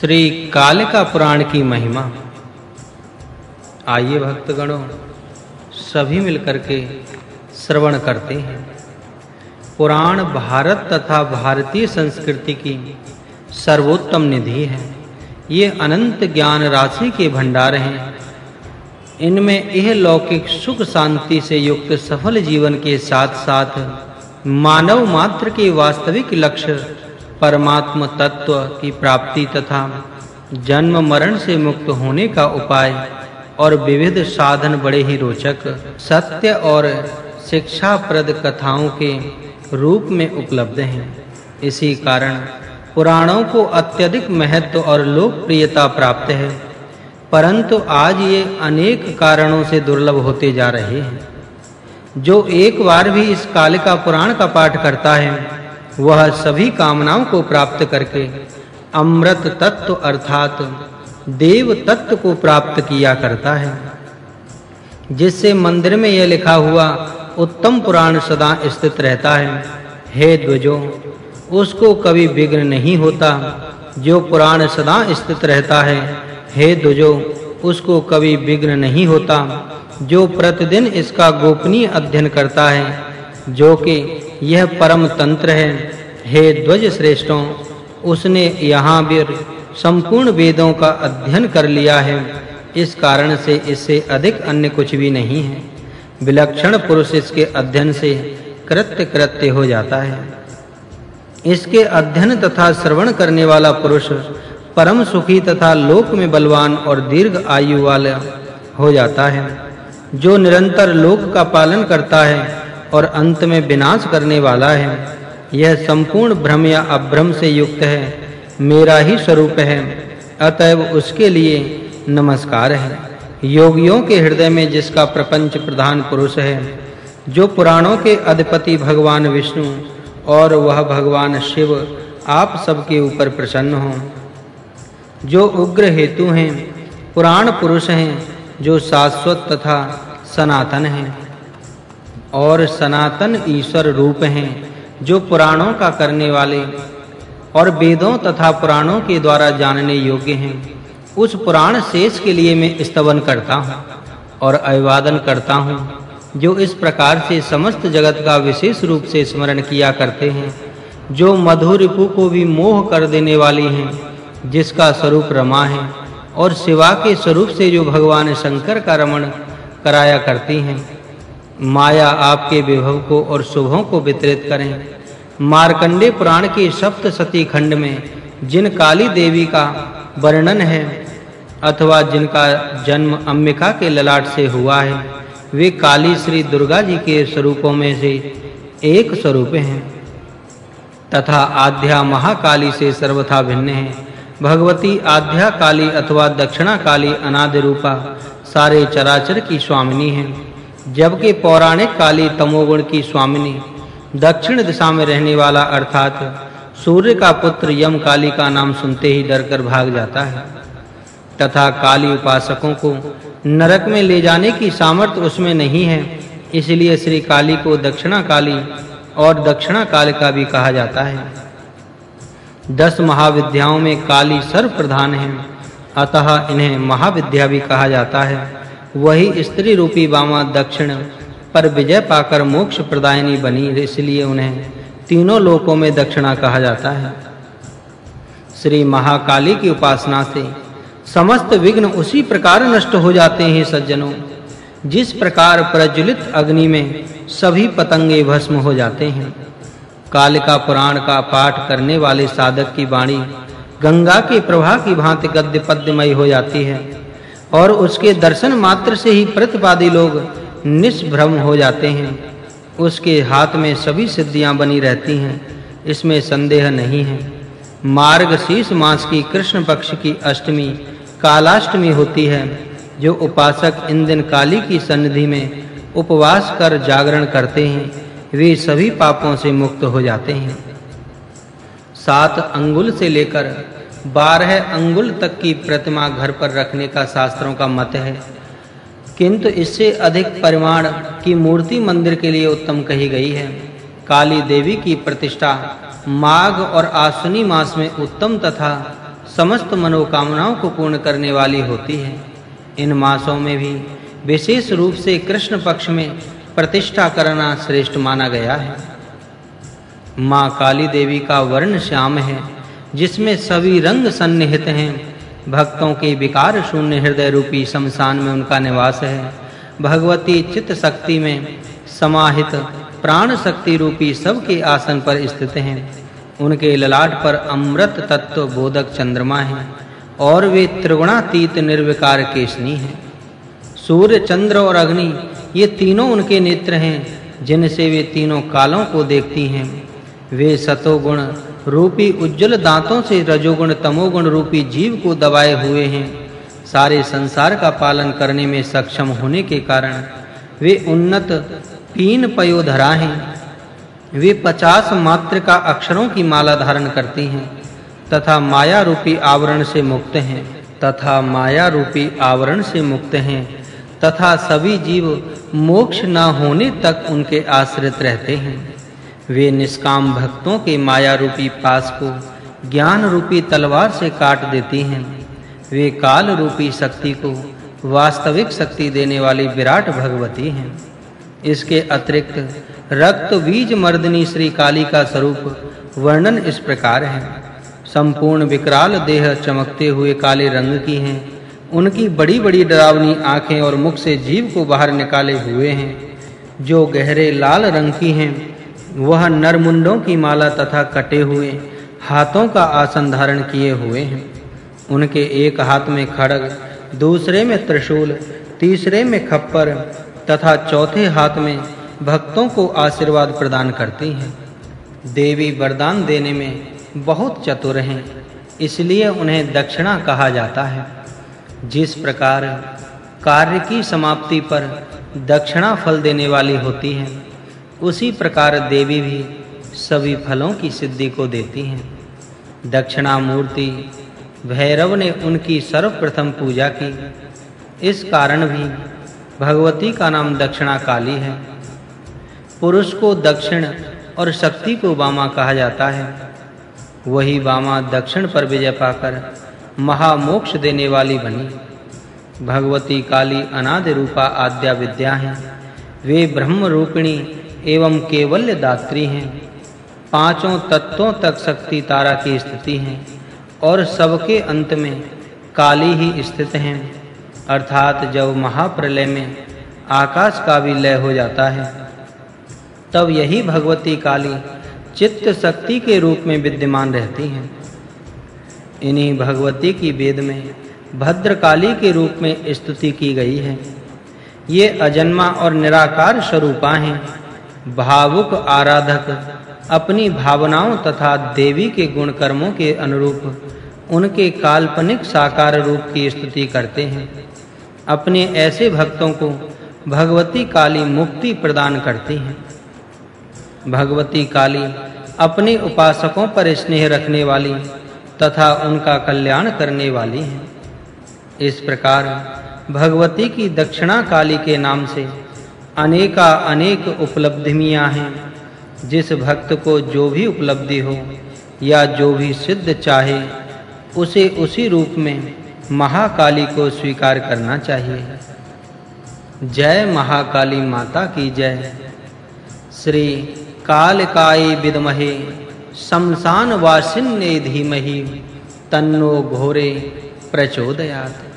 श्री कालिका पुराण की महिमा। आइए भक्तगणों, सभी मिलकर के श्रवण करते हैं। पुराण भारत तथा भारतीय संस्कृति की सर्वोत्तम निधि है। ये अनंत ज्ञान राशि के भंडार हैं। इनमें यह लौकिक सुख शांति से युक्त सफल जीवन के साथ-साथ मानव मात्र के वास्तविक लक्ष्य परमात्म तत्व की प्राप्ति तथा जन्म मरण से मुक्त होने का उपाय और विविध साधन बड़े ही रोचक, सत्य और शिक्षाप्रद कथाओं के रूप में उपलब्ध हैं। इसी कारण पुराणों को अत्यधिक महत्व और लोकप्रियता प्राप्त है। परंतु आज ये अनेक कारणों से दुर्लभ होते जा रहे हैं। जो एक बार भी इस कालिका पुराण का पाठ करता है वह सभी कामनाओं को प्राप्त करके अमृत तत्व अर्थात देव तत्व को प्राप्त किया करता है। जिससे मंदिर में यह लिखा हुआ उत्तम पुराण सदा स्थित रहता है। हे द्वजो उसको कभी विघ्न नहीं होता। जो पुराण सदा स्थित रहता है, हे द्वजो उसको कभी विघ्न नहीं होता। जो प्रतिदिन इसका गोपनीय अध्ययन करता है जो कि यह परम तंत्र है। हे ध्वज श्रेष्ठों, उसने यहाँ भी संपूर्ण वेदों का अध्ययन कर लिया है। इस कारण से इससे अधिक अन्य कुछ भी नहीं है। विलक्षण पुरुष इसके अध्ययन से कृत्य कृत्य हो जाता है। इसके अध्ययन तथा श्रवण करने वाला पुरुष परम सुखी तथा लोक में बलवान और दीर्घ आयु वाला हो जाता है। जो निरंतर लोक का पालन करता है और अंत में विनाश करने वाला है। यह संपूर्ण भ्रम या अभ्रम से युक्त है। मेरा ही स्वरूप है। अतएव उसके लिए नमस्कार है। योगियों के हृदय में जिसका प्रपंच प्रधान पुरुष है, जो पुराणों के अधिपति भगवान विष्णु और वह भगवान शिव आप सबके ऊपर प्रसन्न हो। जो उग्र हेतु हैं, पुराण पुरुष हैं, जो शाश्वत तथा सनातन हैं। और सनातन ईश्वर रूप हैं, जो पुराणों का करने वाले और वेदों तथा पुराणों के द्वारा जानने योग्य हैं। उस पुराण शेष के लिए मैं स्तवन करता हूँ और अभिवादन करता हूँ, जो इस प्रकार से समस्त जगत का विशेष रूप से स्मरण किया करते हैं, जो मधुरिपु को भी मोह कर देने वाली हैं, जिसका स्वरूप रमा है और शिवा के स्वरूप से जो भगवान शंकर का रमण कराया करती हैं। माया आपके विभव को और शुभों को वितरित करें। मार्कंडे पुराण के सप्तशती खंड में जिन काली देवी का वर्णन है अथवा जिनका जन्म अम्बिका के ललाट से हुआ है, वे काली श्री दुर्गा जी के स्वरूपों में से एक स्वरूप हैं। तथा आध्या महाकाली से सर्वथा भिन्न है। भगवती आध्या काली अथवा दक्षिणा काली अनादि रूपा सारे चराचर की स्वामिनी हैं। जबकि पौराणिक काली तमोगुण की स्वामिनी, दक्षिण दिशा में रहने वाला अर्थात सूर्य का पुत्र यम काली का नाम सुनते ही डरकर भाग जाता है। तथा काली उपासकों को नरक में ले जाने की सामर्थ्य उसमें नहीं है, इसलिए श्री काली को दक्षिणा काली और दक्षिणा काल का भी कहा जाता है। दस महाविद्याओं में काली सर्व प्रधान है, अतः इन्हें महाविद्या भी कहा जाता है। वही स्त्री रूपी वामा दक्षिण पर विजय पाकर मोक्ष प्रदायिनी बनी, इसलिए उन्हें तीनों लोकों में दक्षिणा कहा जाता है। श्री महाकाली की उपासना से समस्त विघ्न उसी प्रकार नष्ट हो जाते हैं सज्जनों, जिस प्रकार प्रज्वलित अग्नि में सभी पतंगे भस्म हो जाते हैं। कालिका पुराण का पाठ करने वाले साधक की वाणी गंगा के प्रवाह की भांति गद्य पद्यमय हो जाती है। और उसके दर्शन मात्र से ही प्रतिपादी लोग निष्भ्रम हो जाते हैं। उसके हाथ में सभी सिद्धियाँ बनी रहती हैं, इसमें संदेह नहीं है। मार्ग शीर्ष मास की कृष्ण पक्ष की अष्टमी, कालाष्टमी होती है, जो उपासक इन दिन काली की सन्निधि में उपवास कर जागरण करते हैं, वे सभी पापों से मुक्त हो जाते हैं। सात अंगुल से लेकर बारह अंगुल तक की प्रतिमा घर पर रखने का शास्त्रों का मत है। किंतु इससे अधिक परिमाण की मूर्ति मंदिर के लिए उत्तम कही गई है। काली देवी की प्रतिष्ठा माघ और आश्विनी मास में उत्तम तथा समस्त मनोकामनाओं को पूर्ण करने वाली होती है। इन मासों में भी विशेष रूप से कृष्ण पक्ष में प्रतिष्ठा करना श्रेष्ठ माना गया है। माँ काली देवी का वर्ण श्याम है। जिसमें सभी रंग सन्निहित हैं। भक्तों के विकार शून्य हृदय रूपी शमशान में उनका निवास है। भगवती चित्त शक्ति में समाहित प्राण शक्ति रूपी सबके आसन पर स्थित हैं। उनके ललाट पर अमृत तत्व बोधक चंद्रमा है और वे त्रिगुणातीत निर्विकार केशनी हैं। सूर्य, चंद्र और अग्नि, ये तीनों उनके नेत्र हैं, जिनसे वे तीनों कालों को देखती हैं। वे सतोगुण रूपी उज्जवल दांतों से रजोगुण, तमोगुण रूपी जीव को दबाए हुए हैं। सारे संसार का पालन करने में सक्षम होने के कारण वे उन्नत पीन पयोधरा हैं। वे पचास मात्र का अक्षरों की माला धारण करती हैं तथा माया रूपी आवरण से मुक्त हैं, तथा माया रूपी आवरण से मुक्त हैं, तथा सभी जीव मोक्ष न होने तक उनके आश्रित रहते हैं। वे निष्काम भक्तों के माया रूपी पास को ज्ञान रूपी तलवार से काट देती हैं। वे काल रूपी शक्ति को वास्तविक शक्ति देने वाली विराट भगवती हैं। इसके अतिरिक्त रक्त बीज मर्दनी श्री काली का स्वरूप वर्णन इस प्रकार है। संपूर्ण विकराल देह चमकते हुए काले रंग की हैं। उनकी बड़ी-बड़ी डरावनी आँखें और मुख से जीव को बाहर निकाले हुए हैं। जो गहरे लाल रंग की हैं वह नरमुंडों की माला तथा कटे हुए हाथों का आसन धारण किए हुए हैं। उनके एक हाथ में खड़ग, दूसरे में त्रिशूल, तीसरे में खप्पर तथा चौथे हाथ में भक्तों को आशीर्वाद प्रदान करती हैं। देवी वरदान देने में बहुत चतुर हैं, इसलिए उन्हें दक्षिणा कहा जाता है। जिस प्रकार कार्य की समाप्ति पर दक्षिणा फल देने वाली होती है उसी प्रकार देवी भी सभी फलों की सिद्धि को देती हैं। दक्षिणा मूर्ति भैरव ने उनकी सर्वप्रथम पूजा की। इस कारण भी भगवती का नाम दक्षिणा काली है। पुरुष को दक्षिण और शक्ति को वामा कहा जाता है। वही वामा दक्षिण पर विजय पाकर महामोक्ष देने वाली बनी। भगवती काली अनादि रूपा आद्या विद्या है। वे ब्रह्म रूपिणी एवं केवल्य दात्री हैं। पाँचों तत्वों तक शक्ति तारा की स्थिति है और सबके अंत में काली ही स्थित हैं। अर्थात जब महाप्रलय में आकाश का भी लय हो जाता है, तब यही भगवती काली चित्त शक्ति के रूप में विद्यमान रहती हैं। इन्हीं भगवती की वेद में भद्रकाली के रूप में स्तुति की गई है। ये अजन्मा और निराकार स्वरूपा हैं। भावुक आराधक अपनी भावनाओं तथा देवी के गुण कर्मों के अनुरूप उनके काल्पनिक साकार रूप की स्तुति करते हैं। अपने ऐसे भक्तों को भगवती काली मुक्ति प्रदान करती हैं। भगवती काली अपने उपासकों पर स्नेह रखने वाली तथा उनका कल्याण करने वाली हैं। इस प्रकार भगवती की दक्षिणा काली के नाम से अनेका अनेक उपलब्धियाँ हैं। जिस भक्त को जो भी उपलब्धि हो या जो भी सिद्ध चाहे, उसे उसी रूप में महाकाली को स्वीकार करना चाहिए। जय महाकाली माता की जय। श्री कालकाय विदमहे शमशान वासिन्ने धीमहि, तन्नो घोरे प्रचोदयात्।